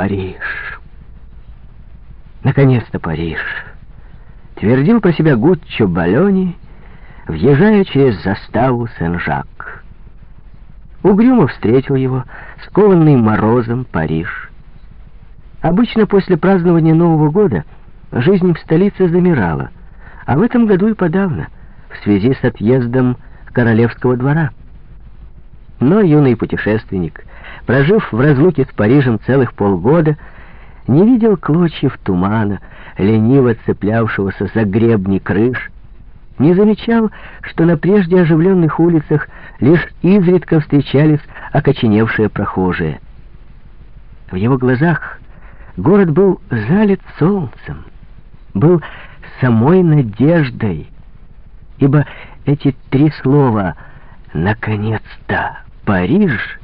Париж. Наконец-то Париж. Твердил про себя Гуччо Балони, въезжая через заставу Сен-Жак. Угрюмо встретил его, скованный морозом, Париж. Обычно после празднования Нового года жизнь в столице замирала, а в этом году и подавно, в связи с отъездом королевского двора. Но юный путешественник, прожив в разлуке с Парижем целых полгода, не видел клочьев тумана, лениво цеплявшегося за гребни крыш, не замечал, что на прежде оживленных улицах лишь изредка встречались окоченевшие прохожие. В его глазах город был залит солнцем, был самой надеждой, ибо эти три слова «наконец-то», Париж,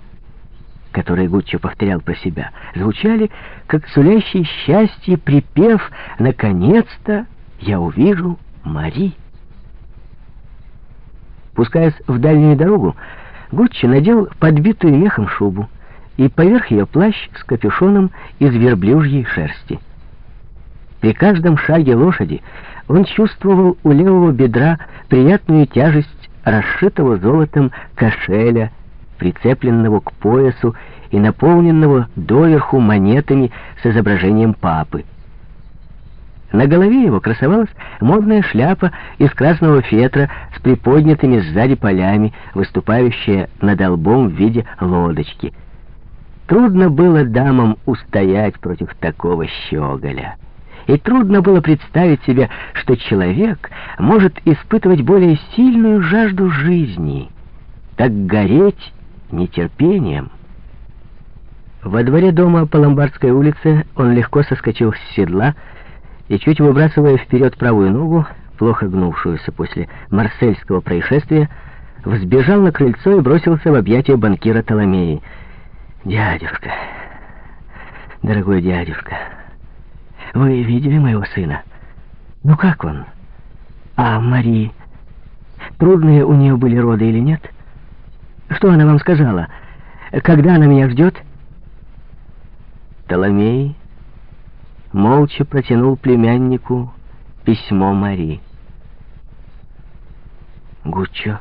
который Гуччо повторял про себя, звучали, как сулящий счастье припев «Наконец-то я увижу Мари». Пускаясь в дальнюю дорогу, Гуччо надел подбитую мехом шубу и поверх ее плащ с капюшоном из верблюжьей шерсти. При каждом шаге лошади он чувствовал у левого бедра приятную тяжесть расшитого золотом кошеля, прицепленного к поясу и наполненного доверху монетами с изображением папы. На голове его красовалась модная шляпа из красного фетра с приподнятыми сзади полями, выступающая над лбом в виде лодочки. Трудно было дамам устоять против такого щеголя. И трудно было представить себе, что человек может испытывать более сильную жажду жизни, так гореть нетерпением. Во дворе дома по Ломбардской улице он легко соскочил с седла и, чуть выбрасывая вперед правую ногу, плохо гнувшуюся после марсельского происшествия, взбежал на крыльцо и бросился в объятия банкира Толомеи. «Дядюшка, дорогой дядюшка, вы видели моего сына? Ну как он? А Мари? Трудные у нее были роды или нет?» Что она вам сказала? Когда она меня ждет?» Толомей молча протянул племяннику письмо Мари. Гуччо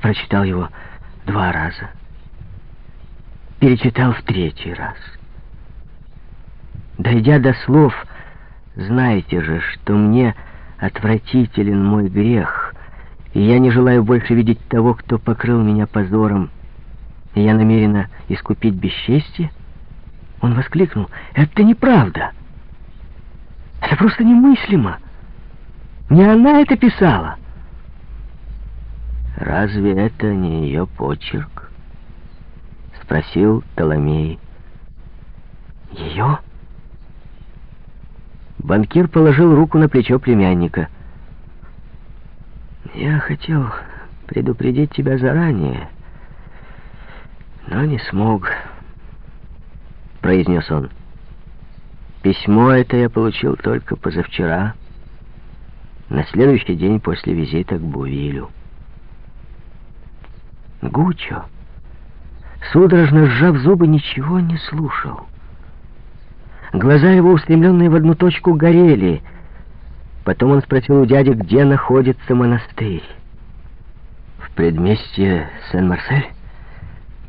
прочитал его два раза. Перечитал в третий раз. Дойдя до слов «Знаете же, что мне отвратителен мой грех», и я не желаю больше видеть того, кто покрыл меня позором, и я намерена искупить бесчестие, он воскликнул, «Это неправда! Это просто немыслимо! Не она это писала!» «Разве это не ее почерк?» — спросил Толомей. «Ее?» Банкир положил руку на плечо племянника — я хотел предупредить тебя заранее, но не смог, произнес он. Письмо это я получил только позавчера, на следующий день после визита к Бувилю. Гучо, судорожно сжав зубы, ничего не слушал. Глаза его, устремленные в одну точку, горели — Потом он спросил у дяди, где находится монастырь. «В предместье Сен-Марсель?»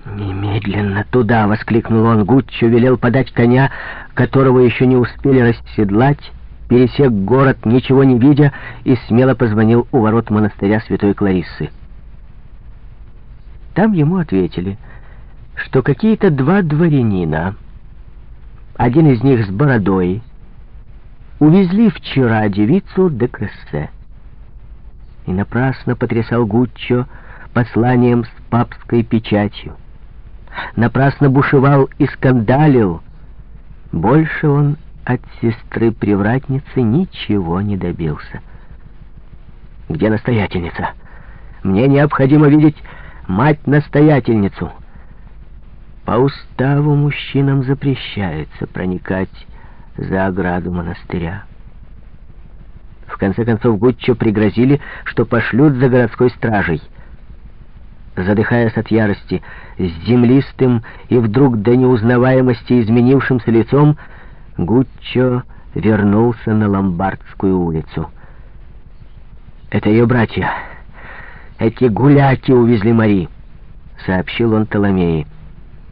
«Немедленно туда!» — воскликнул он. Гуччо велел подать коня, которого еще не успели расседлать, пересек город, ничего не видя, и смело позвонил у ворот монастыря Святой Клариссы. Там ему ответили, что какие-то два дворянина, один из них с бородой, увезли вчера девицу де Крессе. И напрасно потрясал Гуччо посланием с папской печатью. Напрасно бушевал и скандалил. Больше он от сестры-привратницы ничего не добился. «Где настоятельница? Мне необходимо видеть мать-настоятельницу». По уставу мужчинам запрещается проникать за ограду монастыря. В конце концов Гуччо пригрозили, что пошлют за городской стражей. Задыхаясь от ярости, с землистым и вдруг до неузнаваемости изменившимся лицом, Гуччо вернулся на Ломбардскую улицу. «Это ее братья. Эти гуляки увезли Мари», — сообщил он Толомеи.